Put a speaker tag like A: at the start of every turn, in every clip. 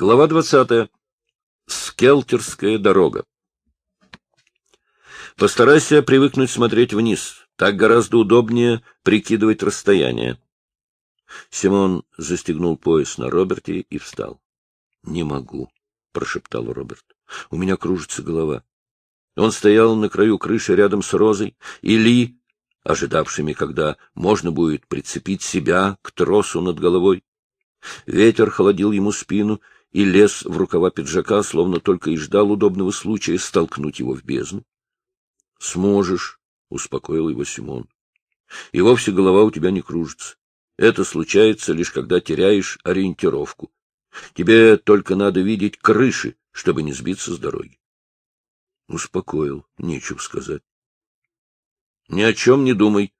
A: Глава двадцатая. Скелтерская дорога. Постарайся привыкнуть смотреть вниз. Так гораздо удобнее прикидывать расстояние. Симон застегнул пояс на Роберте и встал. — Не могу, — прошептал Роберт. — У меня кружится голова. Он стоял на краю крыши рядом с Розой и Ли, ожидавшими, когда можно будет прицепить себя к тросу над головой. Ветер холодил ему спину и лез в рукава пиджака, словно только и ждал удобного случая столкнуть его в бездну. — Сможешь, — успокоил его Симон. — И вовсе голова у тебя не кружится. Это случается лишь когда теряешь ориентировку. Тебе только надо видеть крыши, чтобы не сбиться с дороги. Успокоил, нечего сказать. Ни о чем не думай.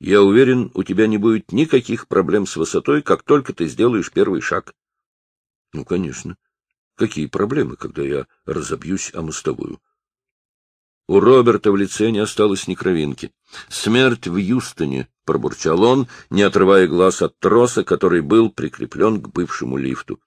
A: Я уверен, у тебя не будет никаких проблем с высотой, как только ты сделаешь первый шаг. Ну, конечно. Какие проблемы, когда я разобьюсь о мостовую? У Роберта в лице не осталось ни кровинки. «Смерть в Юстоне», — пробурчал он, не отрывая глаз от троса, который был прикреплен к бывшему лифту.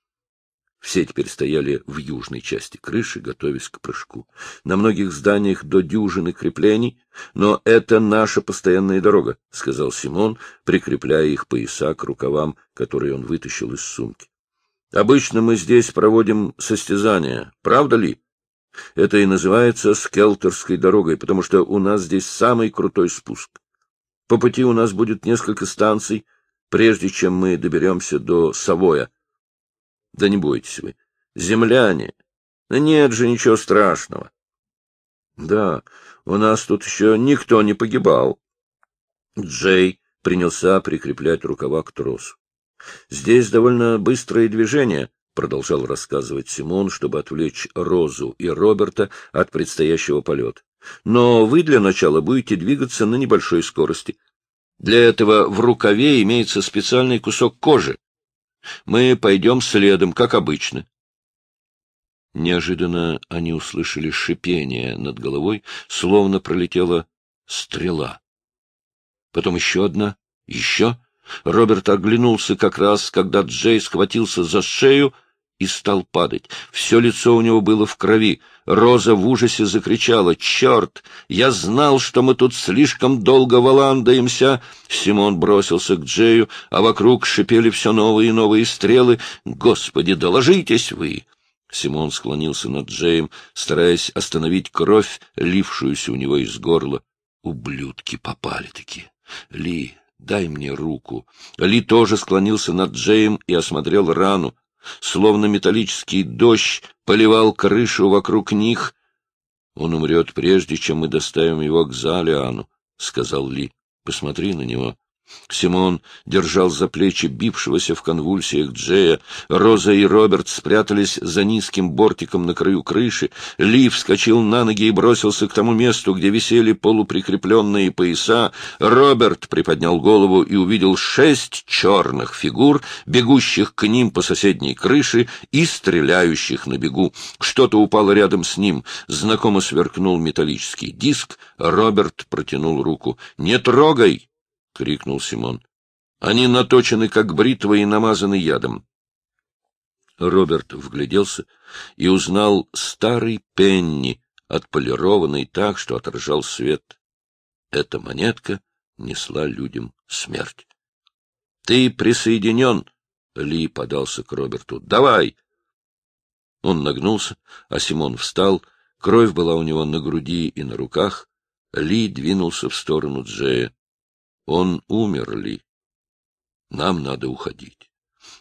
A: Все теперь стояли в южной части крыши, готовясь к прыжку. На многих зданиях до дюжины креплений, но это наша постоянная дорога, — сказал Симон, прикрепляя их пояса к рукавам, которые он вытащил из сумки. — Обычно мы здесь проводим состязания, правда ли? Это и называется скелтерской дорогой, потому что у нас здесь самый крутой спуск. По пути у нас будет несколько станций, прежде чем мы доберемся до Савоя. Да не бойтесь вы. Земляне. Нет же ничего страшного. Да, у нас тут еще никто не погибал. Джей принялся прикреплять рукава к тросу. Здесь довольно быстрое движение, продолжал рассказывать Симон, чтобы отвлечь Розу и Роберта от предстоящего полета. Но вы для начала будете двигаться на небольшой скорости. Для этого в рукаве имеется специальный кусок кожи. Мы пойдем следом, как обычно. Неожиданно они услышали шипение над головой, словно пролетела стрела. Потом еще одна, еще. Роберт оглянулся как раз, когда Джей схватился за шею и стал падать. Все лицо у него было в крови. Роза в ужасе закричала. «Черт! Я знал, что мы тут слишком долго валандаемся!» Симон бросился к Джею, а вокруг шипели все новые и новые стрелы. «Господи, доложитесь вы!» Симон склонился над Джеем, стараясь остановить кровь, лившуюся у него из горла. «Ублюдки попали-таки! Ли, дай мне руку!» Ли тоже склонился над Джеем и осмотрел рану. Словно металлический дождь поливал крышу вокруг них. — Он умрет прежде, чем мы доставим его к Залиану, — сказал Ли. — Посмотри на него. Симон держал за плечи бившегося в конвульсиях Джея. Роза и Роберт спрятались за низким бортиком на краю крыши. Ли вскочил на ноги и бросился к тому месту, где висели полуприкрепленные пояса. Роберт приподнял голову и увидел шесть черных фигур, бегущих к ним по соседней крыше и стреляющих на бегу. Что-то упало рядом с ним. Знакомо сверкнул металлический диск. Роберт протянул руку. «Не трогай!» — крикнул Симон. — Они наточены, как бритва, и намазаны ядом. Роберт вгляделся и узнал старый пенни, отполированный так, что отражал свет. Эта монетка несла людям смерть. — Ты присоединен! — Ли подался к Роберту. — Давай! Он нагнулся, а Симон встал. Кровь была у него на груди и на руках. Ли двинулся в сторону Джея. Он умер ли? Нам надо уходить.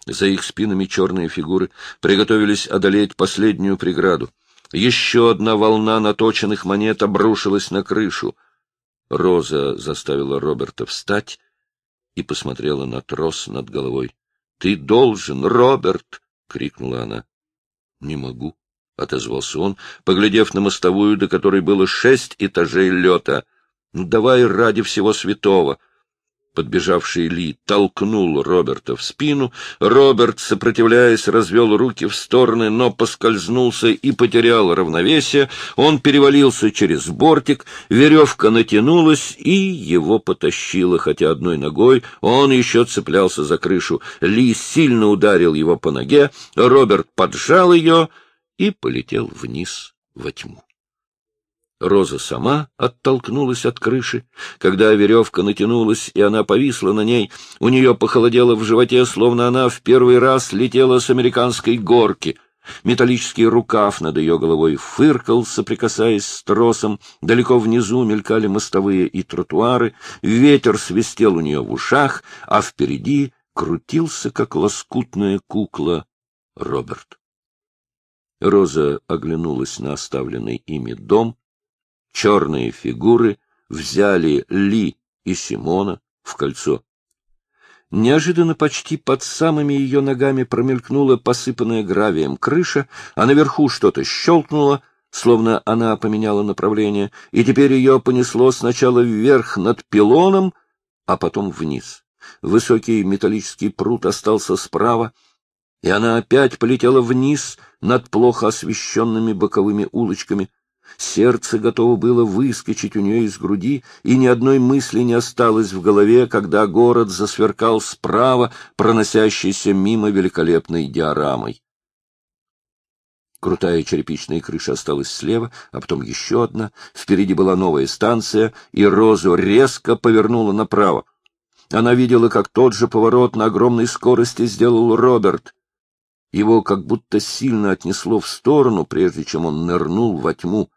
A: За их спинами черные фигуры приготовились одолеть последнюю преграду. Еще одна волна наточенных монет обрушилась на крышу. Роза заставила Роберта встать и посмотрела на трос над головой. — Ты должен, Роберт! — крикнула она. — Не могу, — отозвался он, поглядев на мостовую, до которой было шесть этажей лета. — Ну, давай ради всего святого! Подбежавший Ли толкнул Роберта в спину. Роберт, сопротивляясь, развел руки в стороны, но поскользнулся и потерял равновесие. Он перевалился через бортик, веревка натянулась, и его потащило, хотя одной ногой он еще цеплялся за крышу. Ли сильно ударил его по ноге, Роберт поджал ее и полетел вниз во тьму. Роза сама оттолкнулась от крыши. Когда веревка натянулась, и она повисла на ней, у нее похолодело в животе, словно она в первый раз летела с американской горки. Металлический рукав над ее головой фыркал, соприкасаясь с тросом. Далеко внизу мелькали мостовые и тротуары. Ветер свистел у нее в ушах, а впереди крутился, как лоскутная кукла, Роберт. Роза оглянулась на оставленный ими дом, черные фигуры взяли Ли и Симона в кольцо. Неожиданно почти под самыми ее ногами промелькнула посыпанная гравием крыша, а наверху что-то щелкнуло, словно она поменяла направление, и теперь ее понесло сначала вверх над пилоном, а потом вниз. Высокий металлический пруд остался справа, и она опять полетела вниз над плохо освещенными боковыми улочками. Сердце готово было выскочить у нее из груди, и ни одной мысли не осталось в голове, когда город засверкал справа, проносящийся мимо великолепной диорамой. Крутая черепичная крыша осталась слева, а потом еще одна. Впереди была новая станция, и Розу резко повернула направо. Она видела, как тот же поворот на огромной скорости сделал Роберт. Его как будто сильно отнесло в сторону, прежде чем он нырнул во тьму.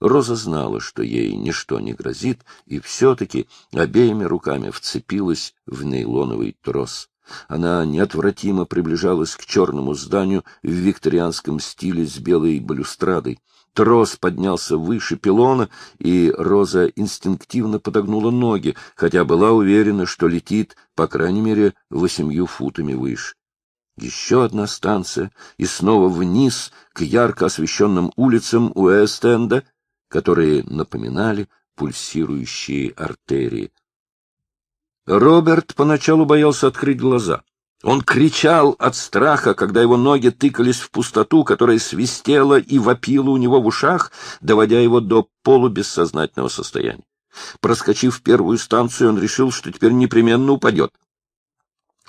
A: Роза знала, что ей ничто не грозит, и все-таки обеими руками вцепилась в нейлоновый трос. Она неотвратимо приближалась к черному зданию в викторианском стиле с белой балюстрадой. Трос поднялся выше пилона, и Роза инстинктивно подогнула ноги, хотя была уверена, что летит, по крайней мере, восемью футами выше. Еще одна станция, и снова вниз, к ярко освещенным улицам Уэст-Энда — которые напоминали пульсирующие артерии. Роберт поначалу боялся открыть глаза. Он кричал от страха, когда его ноги тыкались в пустоту, которая свистела и вопила у него в ушах, доводя его до полубессознательного состояния. Проскочив первую станцию, он решил, что теперь непременно упадет.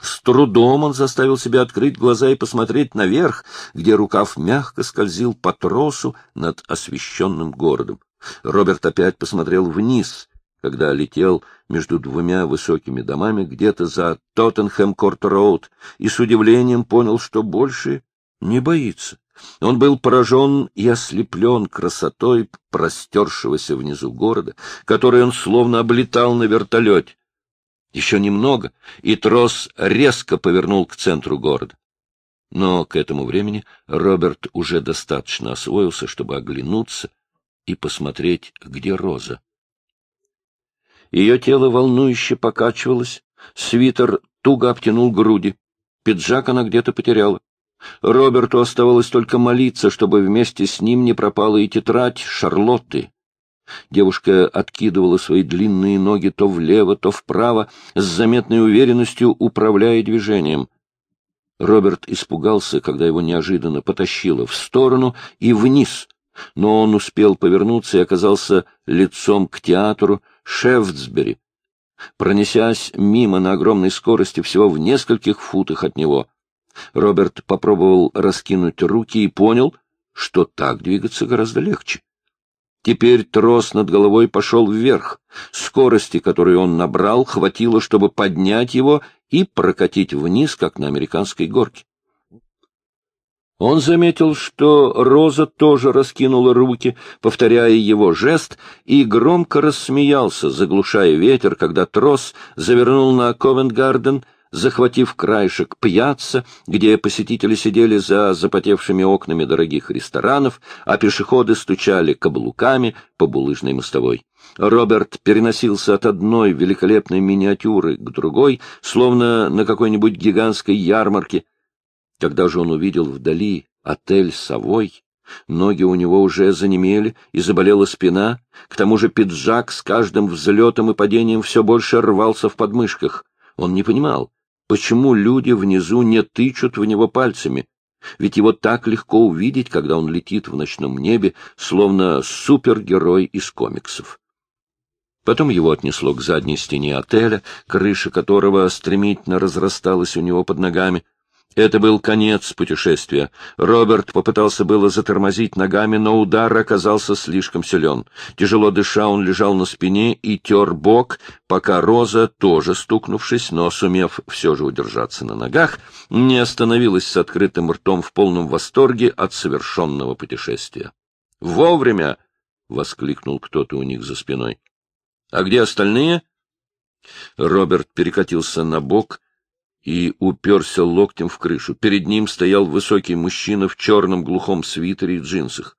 A: С трудом он заставил себя открыть глаза и посмотреть наверх, где рукав мягко скользил по тросу над освещенным городом. Роберт опять посмотрел вниз, когда летел между двумя высокими домами где-то за Тоттенхэм-Корт-Роуд, и с удивлением понял, что больше не боится. Он был поражен и ослеплен красотой простершегося внизу города, который он словно облетал на вертолете. Еще немного, и трос резко повернул к центру города. Но к этому времени Роберт уже достаточно освоился, чтобы оглянуться и посмотреть, где Роза. Ее тело волнующе покачивалось, свитер туго обтянул груди, пиджак она где-то потеряла. Роберту оставалось только молиться, чтобы вместе с ним не пропала и тетрадь Шарлотты. Девушка откидывала свои длинные ноги то влево, то вправо, с заметной уверенностью управляя движением. Роберт испугался, когда его неожиданно потащило в сторону и вниз, но он успел повернуться и оказался лицом к театру Шефтсбери, пронесясь мимо на огромной скорости всего в нескольких футах от него. Роберт попробовал раскинуть руки и понял, что так двигаться гораздо легче. Теперь трос над головой пошел вверх. Скорости, которую он набрал, хватило, чтобы поднять его и прокатить вниз, как на американской горке. Он заметил, что Роза тоже раскинула руки, повторяя его жест, и громко рассмеялся, заглушая ветер, когда трос завернул на Ковент-Гарден — захватив краешек пьяца, где посетители сидели за запотевшими окнами дорогих ресторанов, а пешеходы стучали каблуками по булыжной мостовой. Роберт переносился от одной великолепной миниатюры к другой, словно на какой-нибудь гигантской ярмарке. Когда же он увидел вдали отель «Совой», Ноги у него уже занемели и заболела спина, к тому же пиджак с каждым взлетом и падением все больше рвался в подмышках. Он не понимал, почему люди внизу не тычут в него пальцами, ведь его так легко увидеть, когда он летит в ночном небе, словно супергерой из комиксов. Потом его отнесло к задней стене отеля, крыша которого стремительно разрасталась у него под ногами. Это был конец путешествия. Роберт попытался было затормозить ногами, но удар оказался слишком силен. Тяжело дыша, он лежал на спине и тер бок, пока Роза, тоже стукнувшись, но сумев все же удержаться на ногах, не остановилась с открытым ртом в полном восторге от совершенного путешествия. «Вовремя!» — воскликнул кто-то у них за спиной. «А где остальные?» Роберт перекатился на бок и уперся локтем в крышу. Перед ним стоял высокий мужчина в черном глухом свитере и джинсах.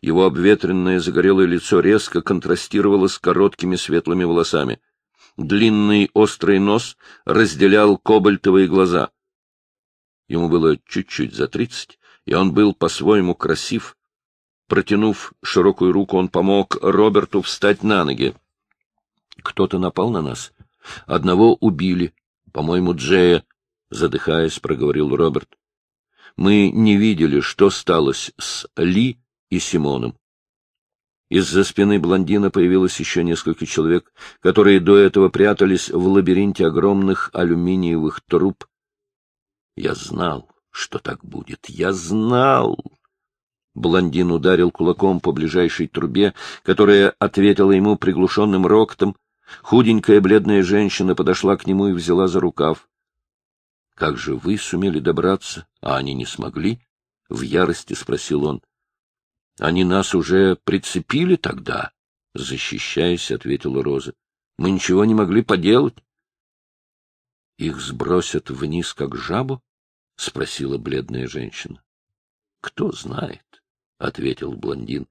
A: Его обветренное загорелое лицо резко контрастировало с короткими светлыми волосами. Длинный острый нос разделял кобальтовые глаза. Ему было чуть-чуть за тридцать, и он был по-своему красив. Протянув широкую руку, он помог Роберту встать на ноги. Кто-то напал на нас. Одного убили, по-моему, Джея, — задыхаясь, проговорил Роберт. Мы не видели, что сталось с Ли и Симоном. Из-за спины блондина появилось еще несколько человек, которые до этого прятались в лабиринте огромных алюминиевых труб. Я знал, что так будет. Я знал. Блондин ударил кулаком по ближайшей трубе, которая ответила ему приглушенным рокотом, Худенькая бледная женщина подошла к нему и взяла за рукав. — Как же вы сумели добраться, а они не смогли? — в ярости спросил он. — Они нас уже прицепили тогда? — защищаясь, ответила Роза. — Мы ничего не могли поделать. — Их сбросят вниз, как жабу? — спросила бледная женщина. — Кто знает, — ответил блондин.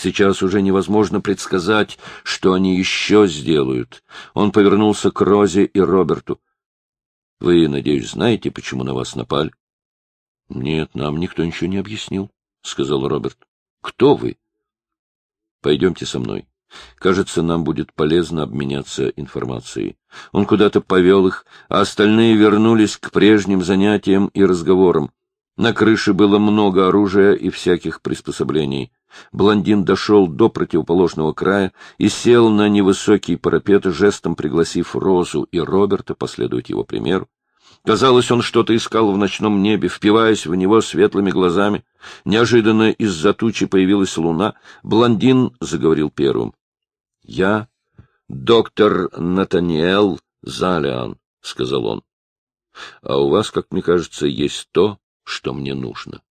A: Сейчас уже невозможно предсказать, что они еще сделают. Он повернулся к Розе и Роберту. — Вы, надеюсь, знаете, почему на вас напали? — Нет, нам никто ничего не объяснил, — сказал Роберт. — Кто вы? — Пойдемте со мной. Кажется, нам будет полезно обменяться информацией. Он куда-то повел их, а остальные вернулись к прежним занятиям и разговорам. На крыше было много оружия и всяких приспособлений. Блондин дошел до противоположного края и сел на невысокий парапет, жестом пригласив Розу и Роберта последовать его примеру. Казалось, он что-то искал в ночном небе, впиваясь в него светлыми глазами. Неожиданно из-за тучи появилась луна. Блондин заговорил первым. — Я доктор Натаниэл Залиан, — сказал он. — А у вас, как мне кажется, есть то, что мне нужно.